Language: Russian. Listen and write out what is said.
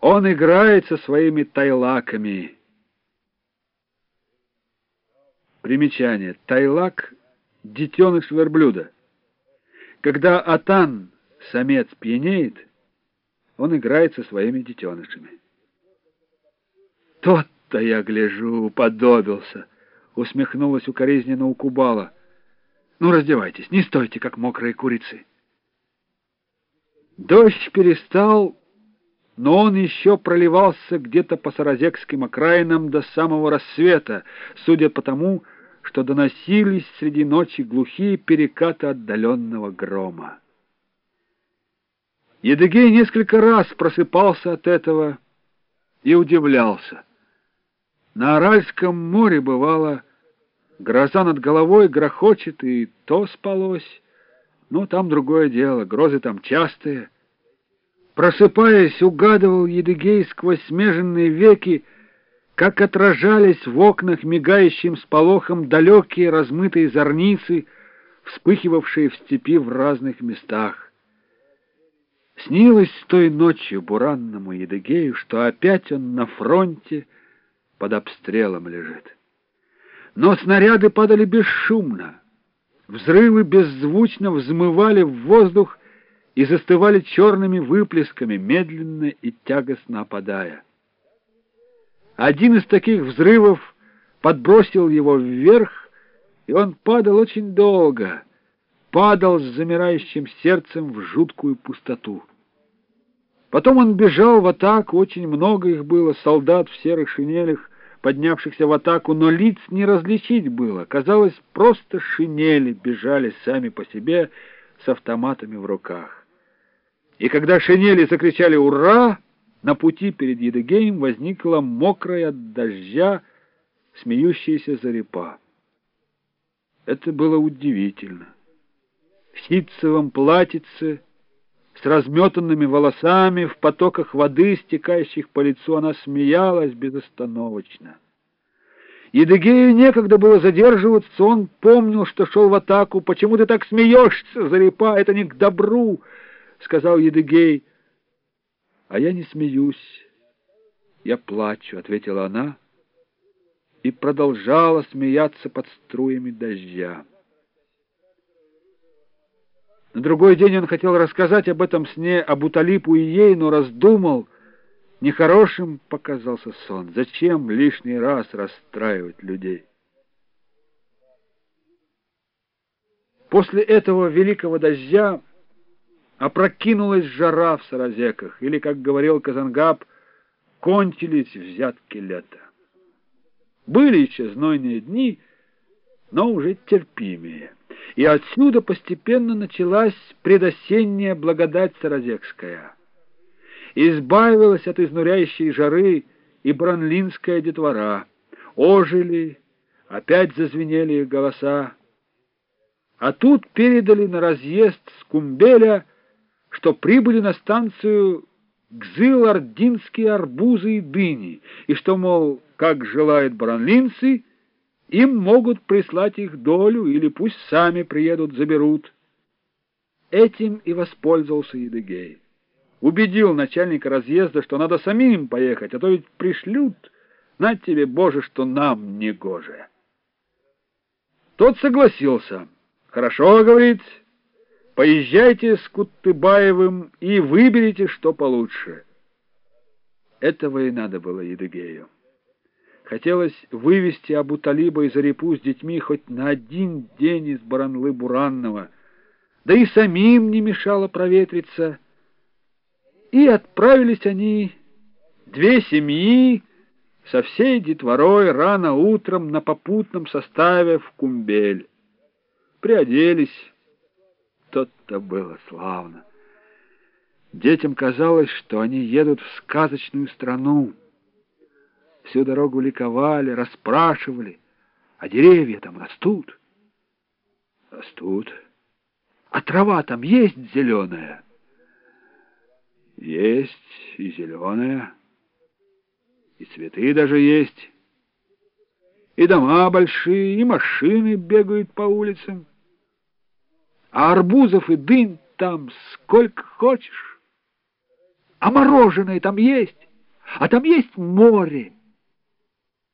Он играет со своими тайлаками. Примечание. Тайлак — детеныш верблюда. Когда атан, самец, пьянеет, он играет со своими детенышами. Тот-то я гляжу, уподобился, усмехнулась укоризненно у Кубала. Ну, раздевайтесь, не стойте, как мокрые курицы. Дождь перестал, но он еще проливался где-то по саразекским окраинам до самого рассвета, судя по тому, что доносились среди ночи глухие перекаты отдаленного грома. Едыгей несколько раз просыпался от этого и удивлялся. На Аральском море бывало, гроза над головой грохочет, и то спалось, но там другое дело, грозы там частые. Просыпаясь, угадывал Едыгей сквозь смеженные веки, как отражались в окнах мигающим сполохом далекие размытые зорницы, вспыхивавшие в степи в разных местах. Снилось той ночью буранному Едыгею, что опять он на фронте под обстрелом лежит. Но снаряды падали бесшумно, взрывы беззвучно взмывали в воздух и застывали черными выплесками, медленно и тягостно опадая. Один из таких взрывов подбросил его вверх, и он падал очень долго, падал с замирающим сердцем в жуткую пустоту. Потом он бежал в атаку, очень много их было, солдат в серых шинелях, поднявшихся в атаку, но лиц не различить было. Казалось, просто шинели бежали сами по себе с автоматами в руках. И когда шинели закричали «Ура!», на пути перед Едыгеем возникла мокрая от дождя смеющаяся зарепа. Это было удивительно. В ситцевом платьице с разметанными волосами, в потоках воды, стекающих по лицу, она смеялась безостановочно. Едыгею некогда было задерживаться, он помнил, что шел в атаку. «Почему ты так смеешься, Зарипа? Это не к добру!» — сказал Едыгей. «А я не смеюсь, я плачу», — ответила она и продолжала смеяться под струями дождя. На другой день он хотел рассказать об этом сне Абуталипу и ей, но раздумал. Нехорошим показался сон. Зачем лишний раз расстраивать людей? После этого великого дождя опрокинулась жара в Саразеках, или, как говорил Казангаб, кончились взятки лета. Были еще знойные дни, но уже терпимее и отсюда постепенно началась предосенняя благодать Саразекская. Избавилась от изнуряющей жары и бранлинская детвора. Ожили, опять зазвенели их голоса. А тут передали на разъезд с Кумбеля, что прибыли на станцию гзыл-ординские арбузы и дыни, и что, мол, как желают бранлинцы, им могут прислать их долю или пусть сами приедут, заберут. Этим и воспользовался Едыгей. Убедил начальника разъезда, что надо самим поехать, а то ведь пришлют, на тебе, Боже, что нам не гоже. Тот согласился. Хорошо, говорит, поезжайте с Кутыбаевым и выберите, что получше. Этого и надо было Едыгею. Хотелось вывести Абу-Талиба из Арипу с детьми хоть на один день из Баранлы-Буранного, да и самим не мешало проветриться. И отправились они, две семьи, со всей детворой рано утром на попутном составе в Кумбель. Приоделись, то-то было славно. Детям казалось, что они едут в сказочную страну. Всю дорогу ликовали, расспрашивали, а деревья там растут. Растут. А трава там есть зеленая? Есть и зеленая, и цветы даже есть, и дома большие, и машины бегают по улицам. А арбузов и дынь там сколько хочешь. А мороженое там есть. А там есть море.